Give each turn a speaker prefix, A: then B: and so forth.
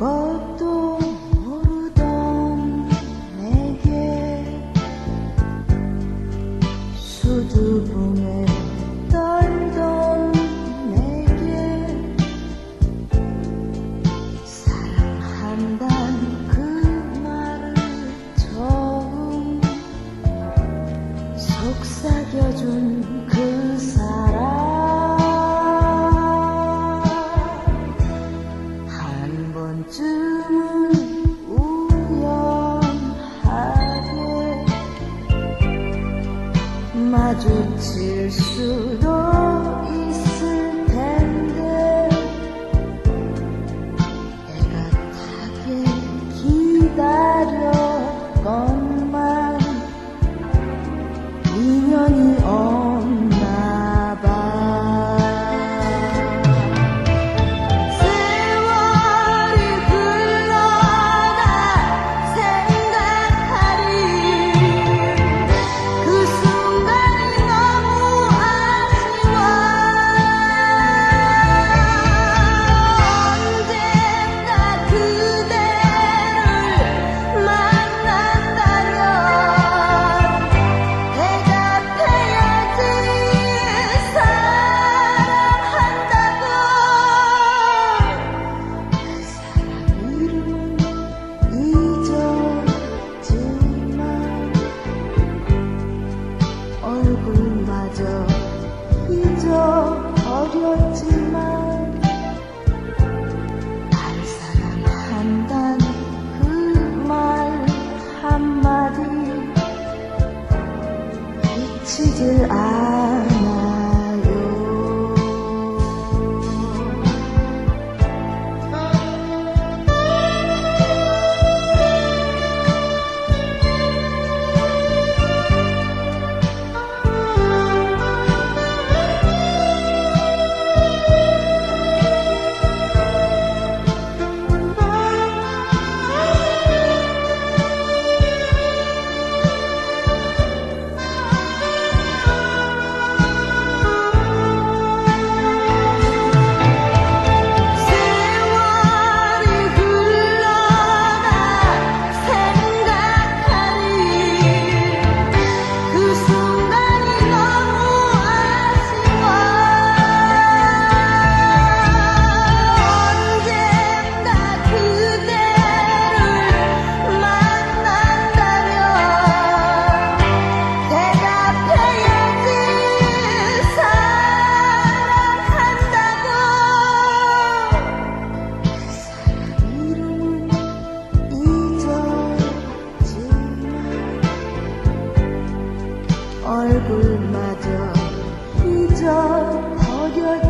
A: Whoa. 对不起 그마저 잊어버렸지만 마저 잊어 버려